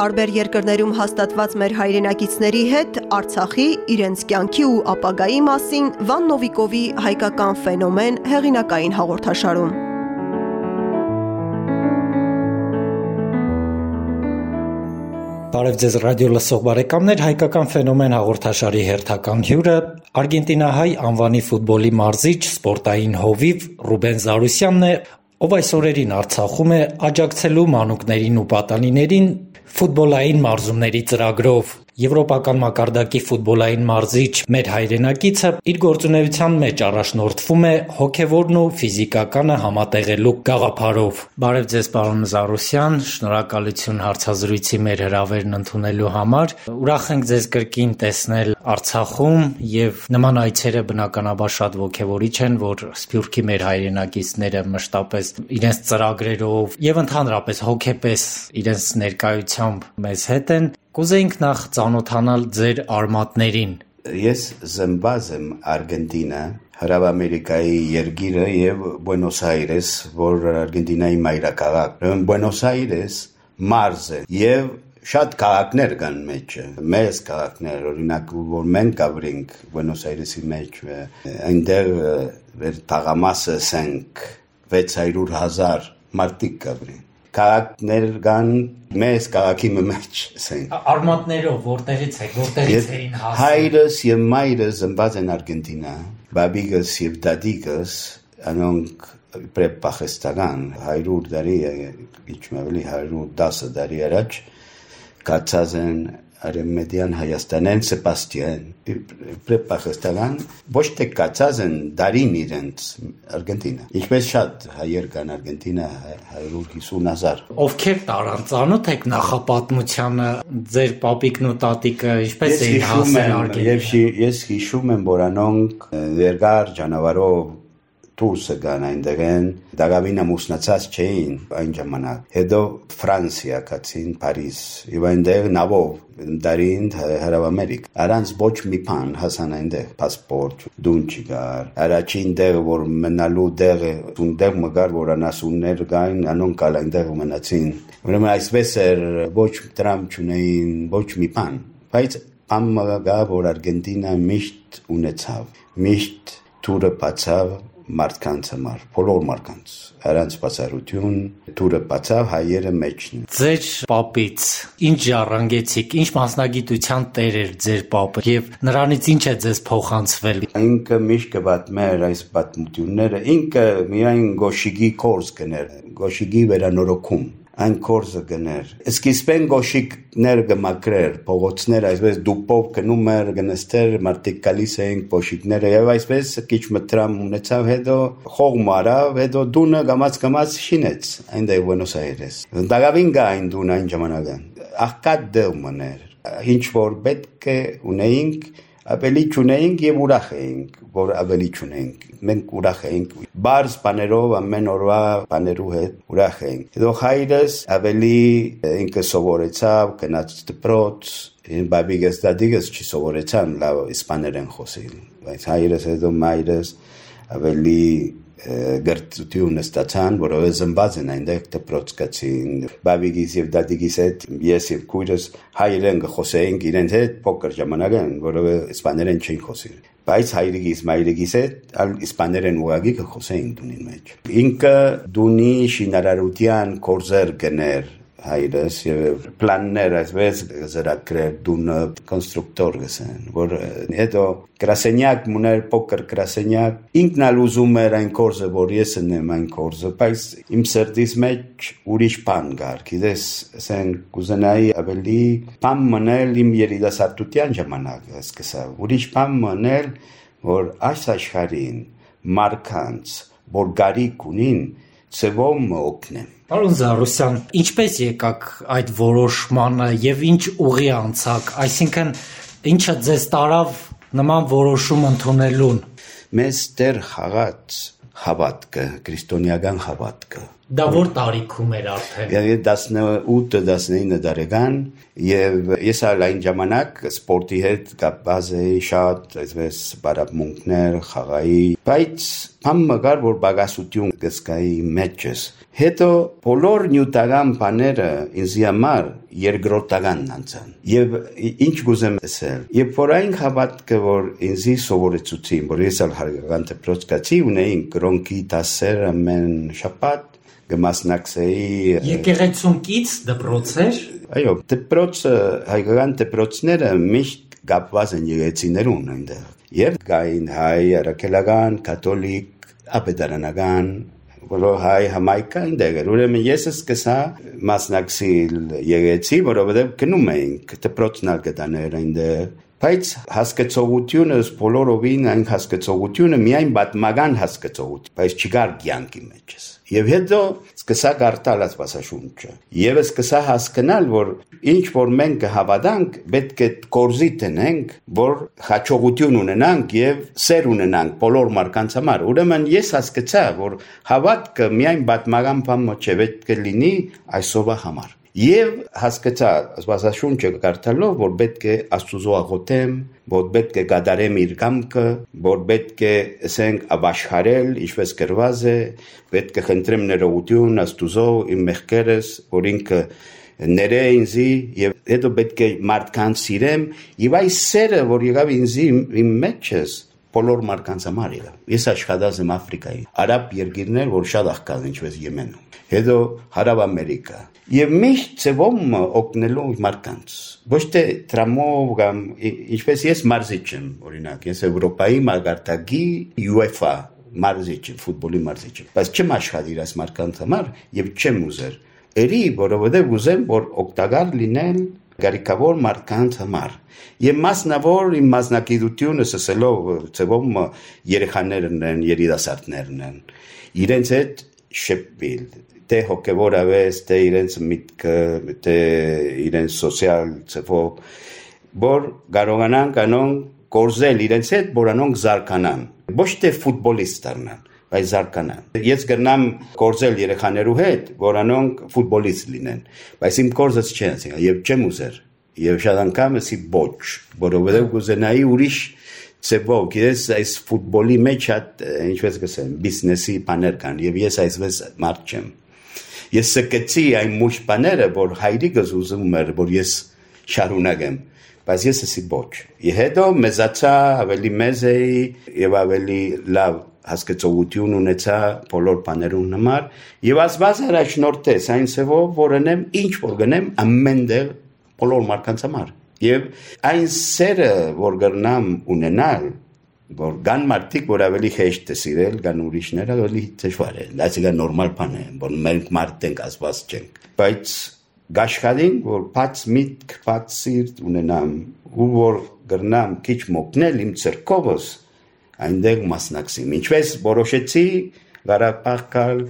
Տարբեր երկրներում հաստատված մեր հայրենակիցների հետ Արցախի, իրենց կյանքի ու ապագայի մասին Վան Նովիկովի «Հայկական ֆենոմեն» հեղինակային հաղորդաշարում։ Բարև ձեզ ռադիո լսող բարեկամներ, «Հայկական ֆենոմեն» հաղորդաշարի հերթական հյուրը արգենտինահայ անվանի ֆուտբոլի մարզիչ, սպորտային հովիվ Ռուբեն Զարուսյանն է, ով այս օրերին Արցախում է աջակցելու մանուկներին ու պատանիներին ֆուտբոլային մարզումների ծրագրով։ Եվրոպական մակարդակի ֆուտբոլային մարզիչ մեր հայրենակիցը իր գործունեության մեջ առաջնորդվում է հոգևորն ու ֆիզիկականը համատեղելու գաղափարով։ Բարև ձեզ, պարոն Զարուսյան, շնորհակալություն հարցազրույցի մեր հրավերն ընդունելու համար։ Ուրախ ենք ձեզ կրկին տեսնել Արցախում եւ նման այցերը բնականաբար շատ ողջևորիչ են, որ Սփյուռքի մեր հայրենակիցները մշտապես իրենց ծրագրերով եւ ընդհանրապես հոգեպես իրենց ներկայությամբ մեզ հետ են։ Կուզեինք նախ ծանոթանալ ձեր արմատներին։ Ես զմբազ եմ Արգենտինա, Հարավ Ամերիկայի երգիրը եւ Բուենոս Այրես, որ Արգենտինայի մայրաքաղաք։ Բուենոս Այրես մարզ է եւ շատ քաղաքներ կան մեջը մեծ քաղաքներ օրինակ որ մենք կավրինք Բուենոս Այրեսի մեջ այնտեղ վեր տաղամասը 5 600 հազար մարդիկ կավրին քաղաքներ կան մեծ քաղաքի մեջ, ասենք։ Արմատներով որտեղից եք, որտեղից էին հասել։ Հայրս եւ մայրս ընված են Արգենտինա, բաբիկս եւ դադիկս անոնք պրեպախեստական 100 տարի, իջում ավելի 110 տարի առաջ կացած են արեմեդյան Հայաստանեն Սեբաստիան Պրեպախեստական ոչ թե կացած են դարին իրենց Արգենտինա ինչպես շատ հայեր կան Արգենտինա 150.000 ովքեր տարան ծանոթ եք նախապատմությանը ձեր պապիկն ու տատիկը ինչպես էին հասել Արգենտինա եւ ես հիշում եմ որ անոնք վերգար ճանավարով դուրսը գան այնտեղ են դակավին ամուսնացած չէին այն ժամանակ հետո ֆրանսիա կացին փարիզ եւ այնտեղ նավով դարին հարավ ամերիկ առանց ոչ մի բան հասան այնտեղ паспорт դուն չկար առաջին դեղ որ մնալու դեղը ունդեղ մգար որ անասուններ գային անոն կալ այնտեղ մնացին ուրեմն այսպես էր ոչ տրամ չունեին ոչ մի բան բայց ամը գա որ արգենտինա միշտ ունեցավ միշտ թուրը բացավ մարդկանց համար, բոլոր մարդկանց։ Առանց բացառություն դուրը բացավ հայերը մեջն։ Ձեր պապից ինչ ժառանգեցիք, ինչ մասնագիտության տեր էր ձեր պապը եւ նրանից ինչ է ձեզ փոխանցվել։ Ինքը միշտ կվատմեր այս պատմությունները, ինքը միայն գոշիգի կորս կներ, գոշիգի վերանորոգում այն կորզը գներ։ Սկիզբեն գոշիկներ գմակրեր, փողոցներ այսպես դուպով գնում էր, գնստեր, մարդիկ գալիս էին փոշիկները եւ այսպես քիչ մտրամ ունեցավ, հետո խող մարավ, հետո դունը գամած գամած շինեց այնտեղ Բուենոս Այրես։ Դագավին գա այն դուն այն ժամանակը։ Աղքատ դել մներ։ Ինչ որ պետք է ունեինք ավելի ճունեինք եւ ուրախ էինք, որ ավելի ճունեինք։ Մենք ուրախ էինք բարձ բաներով ամեն օրվա բաներու հետ ուրախ էինք։ Հետո հայրս ավելի ինքը սովորեցավ, գնաց դպրոց, բաբիգս դադիգս չի սովորեցան լավ իսպաներեն խոսել, բայց հայրս հետո մայրս ավելի գրծություն ստացան, որովհետեւ զմբած են այնտեղ դպրոց կացին։ Բաբիգիս եւ դադիգիս հետ ես եւ քույրս հայերեն խոսեինք իրենց հետ փոքր ժամանակն, որովհետեւ իսպաներեն չէին խոսել բայց հայրիկիս մայրիկիս հետ ալ իսպաներեն ուղագի կխոսեին դունին մեջ ինքը դունի շինարարության կորզեր գներ հայրս եւ պլաններ այսպես զրակրել դունը կոնստրուկտոր գսեն որ հետո գրասենյակ մուներ փոքր գրասենյակ ինքն ալ ուզում էր այն կորզը որ ես ունեմ այն կորզը բայց իմ սրտից մեջ ուրիշ բան կար գիտես ասեն կուզենայի ավելի բան մնել իմ երիտասարդության ժամանակ սկսա ուրիշ բան մնել որ այս աշխարհին մարքանց որ գարիկ ունին ծևոմ օգնեմ Պարոն Զարուսյան, ինչպես եկաք այդ որոշմանը եւ ինչ ուղի անցաք, այսինքն ինչը ձեզ տարավ նման որոշում ընդունելուն։ Մեզ դեր խաղաց հավատքը, քրիստոնեական հավատքը։ Դա որ տարիքում էր արդեն։ Եվ 18-19 տարեկան եւ ես ալ այն ժամանակ սպորտի հետ կապված էի շատ, այսպես բարապմունքներ, խաղայի, բայց բան մգար որ բագասություն գսկայի մեջս Հետո բոլոր նյութական բաները ինձ համար երկրորդականն անցան։ Եվ ինչ գուզեմ ասել, երբ որ այն հավատքը որ ինձի սովորեցուցին, որ ես ալ հարգական դպրոց կացի ունեին կրոնքի դասեր ամեն շաբաթ կմասնակցեի Եկեղեցում կից դպրոց էր։ Այո, դպրոցը հայկական դպրոցները միշտ կապված են եկեղեցիներուն այնտեղ։ Եվ կային հայ, արաքելական, կաթոլիկ, ապետարանական, բոլոր հայ համայնքը այնտեղ էր։ Ուրեմն ես սկսա մասնակցել եկեցի, որովհետև գնում էինք դպրոցնալ կտաներ այնտեղ բայց հասկացողությունը բոլորովին այն հասկացողությունը միայն պատմական հասկացողություն, բայց չկար կյանքի մեջս։ Եվ հետո սկսա գարտալ ասվածաշունչը։ Եվ սկսա հասկանալ, որ ինչ որ մենք հավատանք, պետք է կորզի տնենք, որ հաջողություն ունենանք եւ սեր ունենանք բոլոր մարկանց համար։ Ուրեմն ես հասկացա, որ հավատքը միայն պատմական բան չէ, պետք է լինի այսօրվա համար։ Եվ հասկացա ասվածաշունչը կարդալով, որ պետք է Աստուծո աղոթեմ, որ պետք է գադարեմ իր կամքը, որ պետք է ասենք ապաշխարել, ինչպես գրված է, պետք է խնդրեմ ներողություն Աստուծո իմ մեղքերս, որ ինքը ներե ինձի եւ հետո պետք է մարդկանց սիրեմ եւ այս սերը, որ եղավ ինձի իմ մեջս բոլոր մարդկանց համար եղավ։ Ես աշխատած եմ Աֆրիկայի, արաբ երկիրներ, որ շատ աղքատ ինչպես Եմենում, հետո Հարավ Ամերիկա, եւ միշտ ծևում օգնելու մարդկանց ոչ թե տրամով կամ ինչպես ես մարզիչ եմ օրինակ ես Եվրոպայի մարգարտագի UEFA մարզիչ եմ ֆուտբոլի մարզիչ եմ բայց չեմ աշխատիր այս մարդկանց համար եւ չեմ ուզեր երի որովհետեւ ուզեմ որ օգտակար լինել գարիկավոր մարդկանց համար եւ մասնավոր իմ մասնակցությունը սսելով ծևում երեխաներն են երիտասարդներն են իրենց հետ շփվել թե հոգևոր ավես, թե իրենց միտքը, թե իրենց սոցիալ ծվով, որ կարողանան կանոն կորզել իրենց հետ, որ անոնք զարգանան։ Ոչ թե ֆուտբոլիստ դառնան, բայց զարգանան։ Ես կրնամ կորզել երեխաներու հետ, որ անոնք ֆուտբոլիստ լինեն, բայց իմ կորզած չեն, եւ չեմ ուզեր։ Եվ շատ անգամ էսի ոչ, որովհետեւ կուզենայի ուրիշ ծեվով, գիտես, այս ֆուտբոլի մեջ հատ ինչպես կսեմ, բիզնեսի բաներ կան եւ ես այսպես մարդ չեմ։ Ես սկեցի այն մուշ բաները, որ հայրիկս ուզում էր, որ ես շարունակեմ, բայց ես էսի ոչ։ Եվ հետո մեզացա, ավելի մեզ էի եւ ավելի լավ հասկացողություն ունեցա բոլոր բաներուն համար եւ ասված առաջնորդես այն սեվով, որ անեմ ինչ որ գնեմ ամենտեղ բոլոր մարդկանց համար։ Եվ այն սերը, որ գրնամ ունենալ, որ կան մարդիկ, որ ավելի հեշտ է սիրել, կան ուրիշները ավելի դժվար է։ ցիկա նորմալ բան է, որ մենք մարդ ենք ասված չենք։ Բայց գաշխալին, որ բաց միտք, բաց սիրտ ունենամ, ու որ գրնամ քիչ մոկնել իմ ցերկովս, այնտեղ մասնակցեմ։ Ինչպես որոշեցի Ղարաբաղ կալ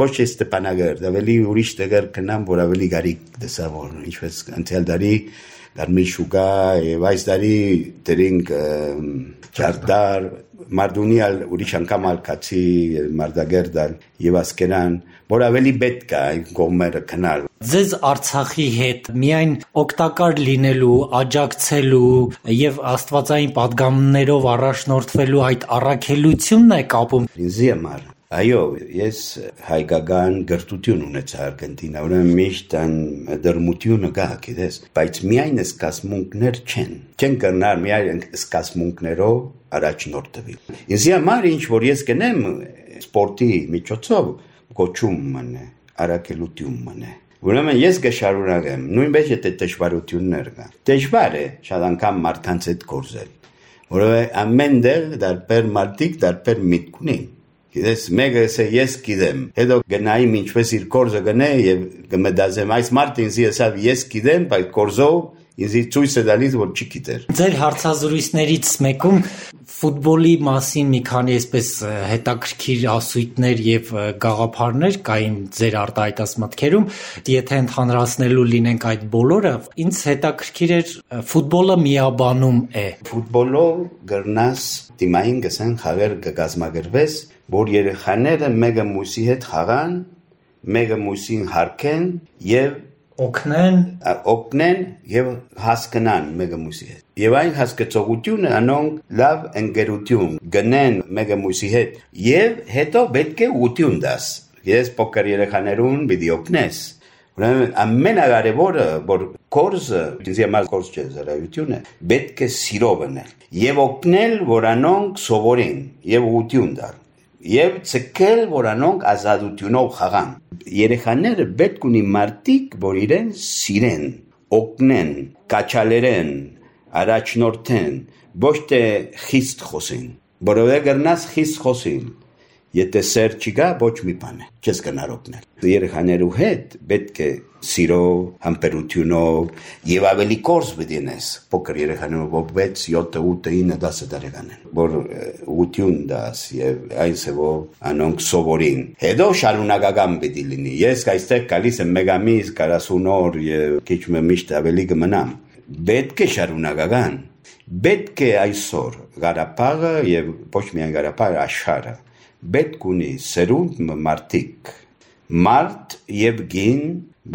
ոչ Ստեփանագերդ, ավելի ուրիշ տեղեր կնամ, որ ավելի գարիկ դեսա որ ինչպես անցյալ դարի Դարմի շուկա եւ այս դարի դրինք Չարդար, Մարդունիալ ուրիշ անգամ ալկացի, Մարդագերդան եւ Ասկերան, որ ավելի պետք է այն կողմերը քնալ։ Ձեզ Արցախի հետ միայն օգտակար լինելու, աջակցելու եւ Աստվածային падգամներով առաջնորդվելու այդ առաքելությունն է կապում։ Ինձ համար Այո, ես հայկական գրթություն ունեցա Արգենտինա, ուրեմն միշտ այն դրմությունը կա, գիտես, բայց միայն սկասմունքներ չեն։ Չեն կրնար միայն սկասմունքներով առաջնորդվել։ Ինձ համար ինչ որ ես կնեմ սպորտի միջոցով կոչում մնե, առաքելություն մնե։ Ուրեմն ես կշարունակեմ, նույնպես եթե դժվարություններ կա։ Դժվար է շատ անգամ մարդկանց հետ գործել, որովհետեւ ամեն դեր դարբեր մարդիկ դարբեր միտք ունեն Գիտես, մեկը ասե ես գիտեմ, հետո գնայիմ ինչպես իր կորզը գնե եւ կմտածեմ այս մարդը ինձ ասավ ես գիտեմ, բայց կորզով ինձ ցույց է տալիս որ չգիտեր։ Ձեր հարցազրույցներից մեկում ֆուտբոլի մասին մի քանի այսպես հետաքրքիր ասույթներ եւ գաղափարներ կային ձեր արտահայտած մտքերում, եթե ընդհանրացնելու լինենք այդ բոլորը, ինձ հետաքրքիր էր ֆուտբոլը միաբանում է։ Ֆուտբոլով գրնաս դիմային գսեն խաղեր կգազմագրվես որ երեխաները մեկը մյուսի հետ խաղան, մեկը մյուսին հարկեն եւ օգնեն, օգնեն եւ հասկանան մեկը մյուսի հետ։ Եվ այն հասկացողությունը անոնք լավ ընկերություն գնեն մեկը մյուսի հետ եւ հետո պետք է ուտյուն դաս։ Ես փոքր երեխաներուն պիտի օգնես։ Ուրեմն ամենակարևորը որ կորզը ինձ համար կորզ չէ զրայությունը պետք է սիրով անել եւ օգնել որանոնք սովորեն եւ ուտյուն դալ եւ ցկել որանոնք ազատությունով խաղան երեխաները պետք ունի մարտիկ որ իրեն սիրեն օգնեն կաչալերեն առաջնորդեն ոչ թե խիստ խոսեն որովհետեւ գրնաս խիստ խոսին Եթե սեր չկա, ոչ մի բան է, չես կնար օգնել։ Երեխաներու հետ պետք է սիրով, համբերությունով եւ ավելի կորս բդինես։ Փոքր երեխաներու 6, 7, 8, 9, 10 տարեկան են, որ ուտյուն դաս եւ այսեւով անոնք սովորին։ Հետո շարունակական պիտի լինի։ Ես այստեղ գալիս եմ մեկ ամիս 40 օր եւ քիչ միշտ ավելի կմնամ։ Պետք է շարունակական Պետք է այսօր Ղարաբաղը եւ ոչ միայն Ղարաբաղը աշխարհը պետք ունի սերունդ մարդիկ մարդ եւ գին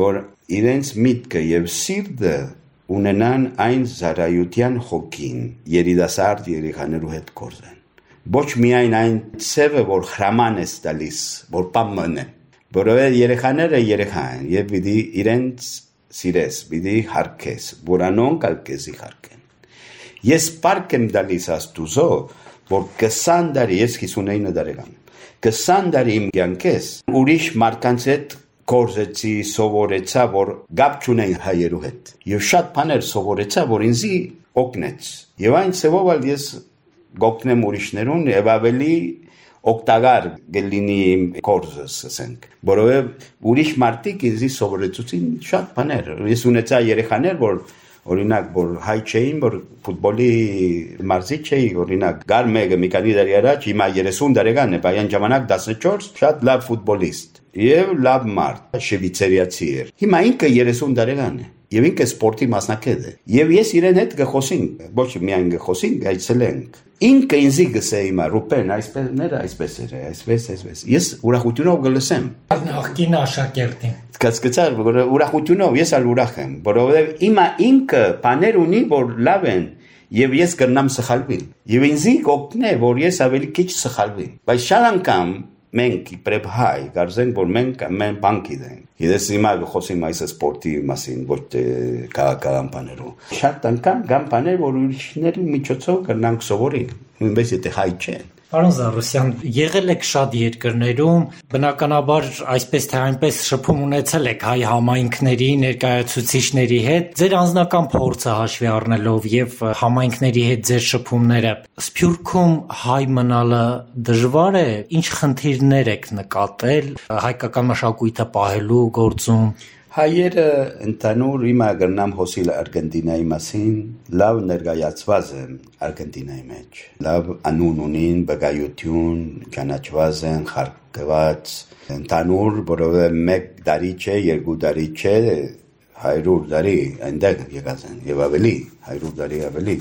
որ իրենց միտքը եւ սիրտը ունենան այն զարայության հոգին երիտասարդ երեխաներու հետ կորզեն ոչ միայն այն ցևը որ հրաման է տալիս որ պամն է որովհետեւ երեխաները երեխա են եւ պիտի իրենց սիրես պիտի հարկես որանոնք ալկեզի հարկեն ես պարկ եմ դալիս աստուզո որ 20 տարի ես 59 տարեկան 20 տարի իմ կյանքես ուրիշ մարդկանց հետ կորզեցի, սովորեցա, որ գապ չունեն հայերու հետ։ Եվ շատ բաներ սովորեցա, որ ինձի օգնեց։ Եվ այն ծևով ալ ես գոկնեմ ուրիշներուն եւ ավելի օգտակար գլինի իմ կորզս, ասենք։ Որովհետեւ ուրիշ մարդիկ ինձի սովորեցուցին շատ բաներ։ Ես ունեցա երեխաներ, որ օրինակ որ հայ չէին որ ֆուտբոլի մարզիչ չէի օրինակ գար մեկը մի քանի տարի առաջ հիմա 30 տարեկան է բայց ժամանակ 14 շատ լավ ֆուտբոլիստ եւ լավ մարդ շվիցարիացի էր հիմա ինքը 30 տարեկան է եւ ինքը սպորտի մասնակից է եւ ես իրեն հետ գխոսենք ոչ միայն գխոսենք այցելենք ինքը ինձ գսե հիմա ռուպեն այսպես ները այսպես էր այսպես այսպես ես ուրախությունով գլսեմ նախկին աշակերտին կասկածար որ ուրախությունով ես ալ ուրախ եմ որովհետեւ հիմա ինքը բաներ ունի որ լավ են եւ ես կրնամ սխալվին եւ ինձ կօգնե որ ես ավելի քիչ սխալվի բայց շատ անգամ մենք իբրև հայ կարծենք որ մենք ամեն բան գիտենք ես հիմա խոսիմ այս սպորտի մասին ոչ թե քաղաքական բաներով շատ անգամ կան բաներ որ ուրիշների միջոցով կնանք սովորենք նույնպես եթե հայ չեն Պարոն Զարուսյան, եղել եք շատ երկրներում, բնականաբար այսպես թե այնպես շփում ունեցել եք հայ համայնքների ներկայացուցիչների հետ, ձեր անձնական փորձը հաշվի առնելով եւ համայնքների հետ ձեր շփումները, Սփյուռքում հայ մնալը դժվար է, ինչ խնդիրներ եք նկատել հայկական մշակույթը պահելու գործում։ Հայերը ընդանուր իմա գրնամ հոսիլ Արգենտինայի մասին լավ ներկայացված են Արգենտինայի մեջ։ Լավ անուն ունին, բգայություն, ճանաչված են, խարկված ընդանուր, որովհետև մեկ տարի չէ, երկու տարի չէ, 100 տարի այնտեղ եղած են եւ ավելի, 100 տարի ավելի։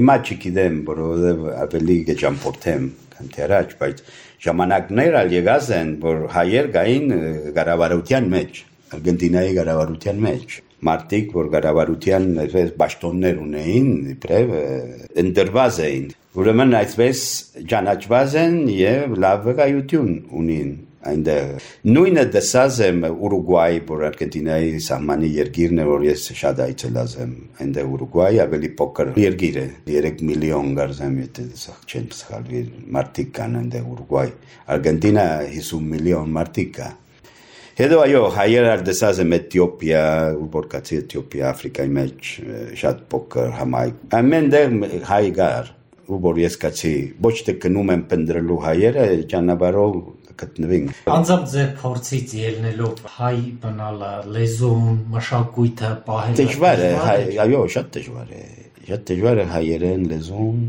Իմա չգիտեմ, որովհետև ավելի գճամփորտեմ քան թերաջ, բայց ժամանակներ ալ եղած են, որ հայեր գային գարավարության մեջ Արգենտինայի ղարավարության մեջ մարտիկ, որ ղարավարության այս ճաշտոններ ունեին, իբրև ընդրված էին։ Ուրեմն այսպես ճանաչված են եւ լավ վկայություն ունին այնտեղ։ Նույնը դասած եմ Ուրուգվայի, որ Արգենտինայի սահմանի երկիրն է, որ ես շատ այցելած եմ։ Այնտեղ Ուրուգվայի ավելի փոքր երկիր է, 3 միլիոն գարզեմ, եթե սա չեմ սխալվի, մարդիկ կան այնտեղ Ուրուգվայ։ Արգենտինա 50 միլիոն մարդիկ կա։ Հետո այո, հայեր արդեսած եմ Էթիոպիա, ուբորկացի Էթիոպիա, Աֆրիկայի մեջ շատ փոքր համայնք։ Ամեն դեր հայ գար, ուբոր ես կացի, ոչ թե գնում եմ փնդրելու հայերը, ճանապարհով գտնվին։ Անձամբ ձեր փորձից ելնելով հայ բնալը, լեզուն, մշակույթը պահել։ Դժվար է, այո, շատ դժվար է։ Շատ դժվար է հայերեն լեզուն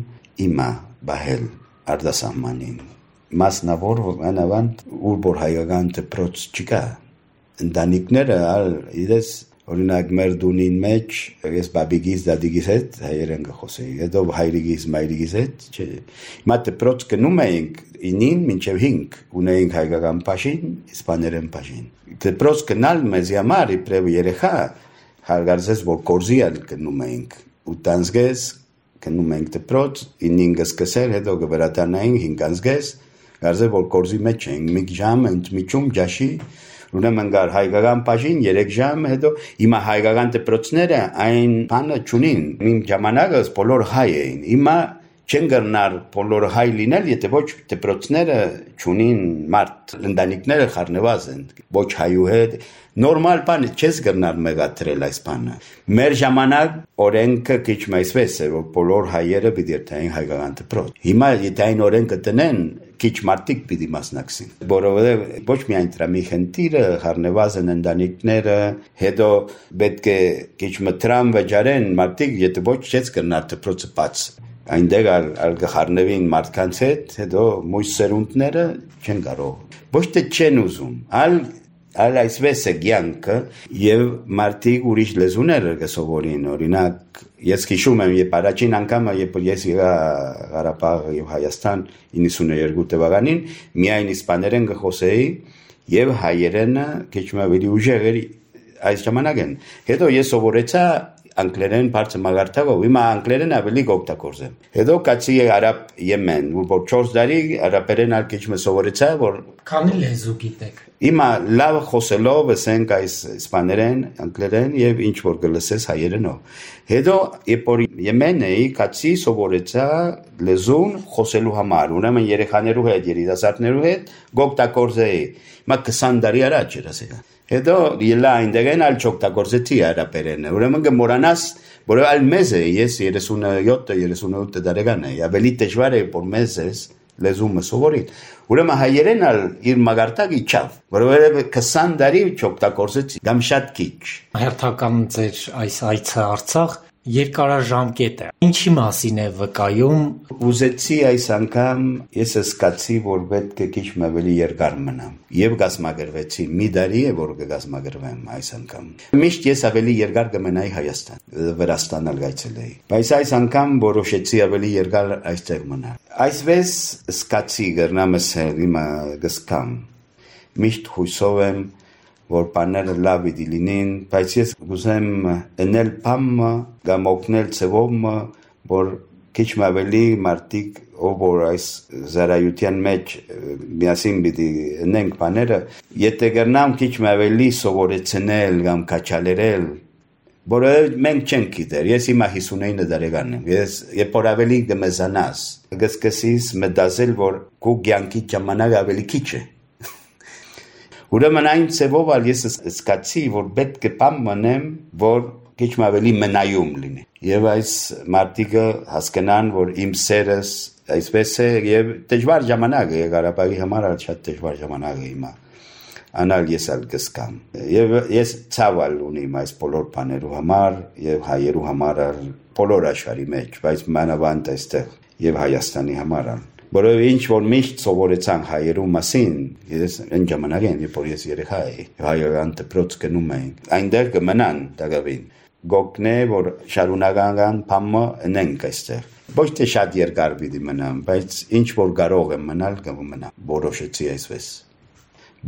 իմա բահել արդասահմանին մասնավոր անավանդ ուր որ հայկական դպրոց չկա ընտանիքները ալ իրես օրինակ մեր դունին մեջ ես բաբիգից դադիգից հետ հայերեն գխոսեի հետո հայրիկից մայրիկից հետ չէ հիմա դպրոց գնում էինք 9-ին մինչև 5 ունեինք հայկական բաժին իսպաներեն բաժին դպրոց գնալ մեզ համար իբրև երեխա հարգարզես որ կորզի ալ գնում էինք ու տանզգես գնում ենք դպրոց 9-ին սկսել հետո գվրատանային 5-անզգես Գարզե որ կորզի մեջ ենք, մի ժամ ընդմիջում ջաշի Ուրեմն գար հայկական բաժին 3 ժամ, հետո հիմա հայկական դպրոցները այն բանը ճունին։ Իմ ժամանակս բոլոր հայ էին։ Հիմա չեն գնար բոլոր հայ լինել, եթե ոչ դպրոցները ճունին մարդ ընտանիքները խառնված են ոչ հայու հետ նորմալ բան չես գնար մեղադրել այս բանը մեր ժամանակ օրենքը քիչ մայսվես է որ բոլոր հայերը պիտի երթային հայկական դպրոց հիմա եթե այն օրենքը տնեն քիչ մարդիկ պիտի մասնակցին որովհետև ոչ միայն դրա մի խնդիրը են ընտանիքները հետո պետք է քիչ մտրամ վճարեն մարդիկ եթե ոչ չես գնար դպրոցը բաց այնտեղ ալ գխարնվին մարդկանց հետ, հետո մույս սերունդները չեն կարող։ Ոչ թե չեն ուզում, ալ ալ այսպես է ցանկը եւ մարդիկ ուրիշ լեզուներ կսովորին օրինակ ես հիշում եմ երբ առաջին անգամը երբ ես եղա Ղարաբաղ եւ Հայաստան 92 թվականին միայն իսպաներեն գխոսեի եւ հայերենը քիչ ավելի ուժեղ էր այս ժամանակեն հետո ես սովորեցա անգլերեն բարձր մագարտակով, հիմա անգլերեն ավելի գօգտագործեմ։ Հետո կացի արաբ եմեն, որ 4 տարի արաբերեն ալ քիչ մսովորեցա, որ քանի լեզու գիտեք։ Հիմա լավ խոսելով ասենք այս իսպաներեն, անգլերեն եւ ինչ որ գլսես հայերենով։ Հետո երբ որ եմեն էի, կացի սովորեցա լեզուն խոսելու համար, ուրեմն երեխաներու հետ, երիտասարդներու հետ գօգտագործեի։ Մա 20 տարի առաջ էր ասել։ Հետո ելա այնտեղեն ալ չօգտագործեցի արաբերենը։ Ուրեմն կմոռանաս, որ այլ մեզ է, ես 37-38 տարեկան եմ, ավելի դժվար է որ մեզ ես լեզումը սովորի։ Ուրեմն հայերեն ալ իր մագարտակի չավ, որովհետև 20 տարի չօգտագործեցի, դամ շատ քիչ։ Հերթական ձեր այս այցը Արցախ երկարաժամկետ է։ Ինչի մասին է վկայում։ Ուզեցի այս անգամ ես սկացի, որ պետք է քիչ ավելի երկար մնամ։ Եվ գազմագրվեցի։ Մի տարի է որ կգազմագրվեմ այս անգամ։ Միշտ ես ավելի երկար կմնայի Հայաստան, Վրաստան ալգայցել էի։ Բայց այս անգամ որոշեցի ավելի երկար այստեղ մնալ։ Այսպես սկացի գրնամս հիմա գսկամ։ Միշտ հույսով եմ որ բաները լավ իդի լինին, բայց ես ուզեմ ընել բամը կամ օգնել ծևոմը, որ քիչ ավելի մարտիկ ով որ այս զարայության մեջ միասին պիտի ընենք բաները, եթե գտնամ քիչ ավելի սովորեցնել կամ կաչալերել որը մենք չենք գիտեր։ Ես հիմա 59 տարեկան եմ։ Ես երբ որ ավելի կմեզանաս, կսկսես մտածել, որ քո կյանքի ժամանակ ավելի քիչ է Ուրեմն այն ծևով ալ ես սկացի, որ պետք է բամ մնեմ, որ քիչ ավելի մնայում լինի։ Եվ այս մարտիկը հասկանան, որ իմ սերս այսպես է եւ դժվար ժամանակ է Ղարաբաղի համար շատ դժվար ժամանակ է հիմա անալ ես ալ կսկամ եւ ես ցավալ ունիմ այս բոլոր բաներու համար եւ հայերու համար բոլոր աշխարհի մեջ բայց մանավանդ այստեղ եւ Հայաստանի համար որով ինչ որ միշտ սովորեցան հայերու մասին, ես այն ժամանակին, երբ որ ես երեխա էի, հայերան դպրոց գնում էի, այնտեղ կմնան դակավին։ Գոգնե որ շարունակական փամը ընենք այստեղ։ Ոչ թե շատ երկար պիտի մնամ, բայց ինչ որ կարող եմ մնալ, կմնա։ Որոշեցի այսպես։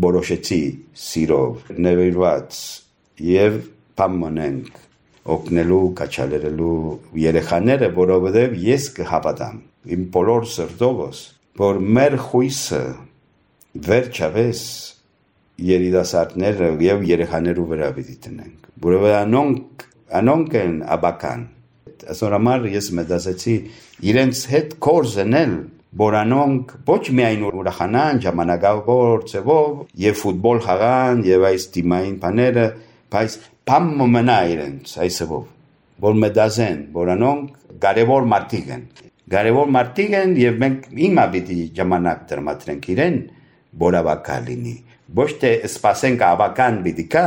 Որոշեցի սիրով, նվիրված եւ փամոնենք օգնելու, կաչալերելու երեխաները, որովհետև ես կհավատամ իմ բոլոր սրտովս, որ մեր խույսը վերջավես երիտասարդները եւ երեխաներու վրա պիտի տնենք։ Որովհետեւ անոնք անոնք են աբական։ Ասորամար ես մտածեցի իրենց հետ կորզնել Բորանոնք ոչ միայն ուրախանան ժամանակավոր ծևով եւ ֆուտբոլ խաղան եւ այս թիմային բաները, բայց բամ մնա իրենց այսով որ մտածեն, բորանոնք կարևոր մարդիկ են կարևոր մարդիկ են եւ մենք հիմա պիտի ժամանակ տրամադրենք իրեն, որ ավակա լինի։ Ոչ թե սպասենք ավական պիտի կա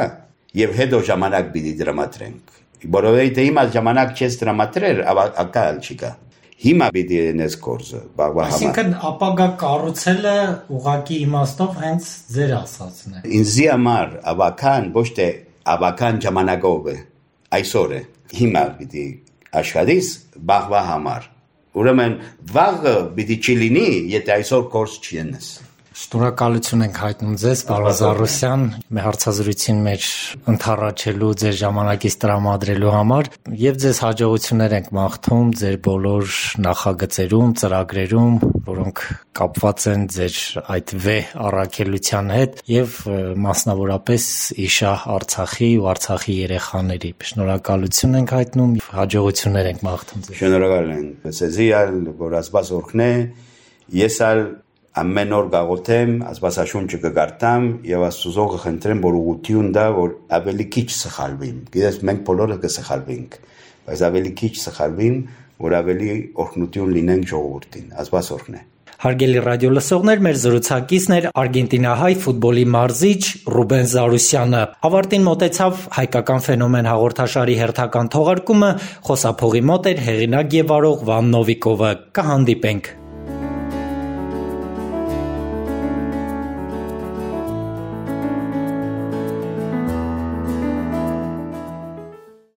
եւ հետո ժամանակ պիտի տրամադրենք։ Որովհետեւ հիմա ժամանակ չես տրամադրել, ավակա չկա։ Հիմա պիտի նես կորզը բաղվա համար։ Այսինքն ապագա կառուցելը ուղակի իմաստով հենց ձեր ասածն է։ Ինձի համար ավական ոչ թե ավական ժամանակով է, այսօր է։ Հիմա պիտի աշխատես բաղվա համար Ուրեմն վաղը պիտի չլինի, եթե այսօր կորս չենես։ Շնորհակալություն ենք հայտնում ձեզ, պարոն Զարուսյան, մեր հարցազրույցին մեր ընթառաջելու ձեր ժամանակից տրամադրելու համար եւ ձեզ հաջողություններ ենք մաղթում ձեր բոլոր նախագծերում, ծրագրերում, որոնք կապված են ձեր այդ վեհ առաքելության հետ եւ մասնավորապես իշահ Արցախի ու Արցախի երեխաների։ Շնորհակալություն ենք հայտնում, հաջողություններ ենք մաղթում ձեզ։ Շնորհակալ ենք։ Սեզի ալ որ ասված օրքնե ես ալ ամեն օր գաղութեմ, աստվածաշունչը կգարտամ եւ աստուծո կխնդրեմ, որ ուղղություն դա, որ ավելի քիչ սխալվիմ։ Գիտես, մենք բոլորը կսխալվենք, բայց ավելի քիչ սխալվիմ, որ ավելի օրհնություն լինենք ժողովրդին։ Աստված օրհնե։ Հարգելի ռադիո լսողներ, մեր զրուցակիցն էր Արգենտինահայ ֆուտբոլի մարզիչ Ռուբեն Զարուսյանը։ Ավարտին մոտեցավ հայկական ֆենոմեն հաղորդաշարի հերթական թողարկումը, խոսափողի մոտ էր հեղինակ եւ վարող Վան Նովիկովը։ Կհանդիպենք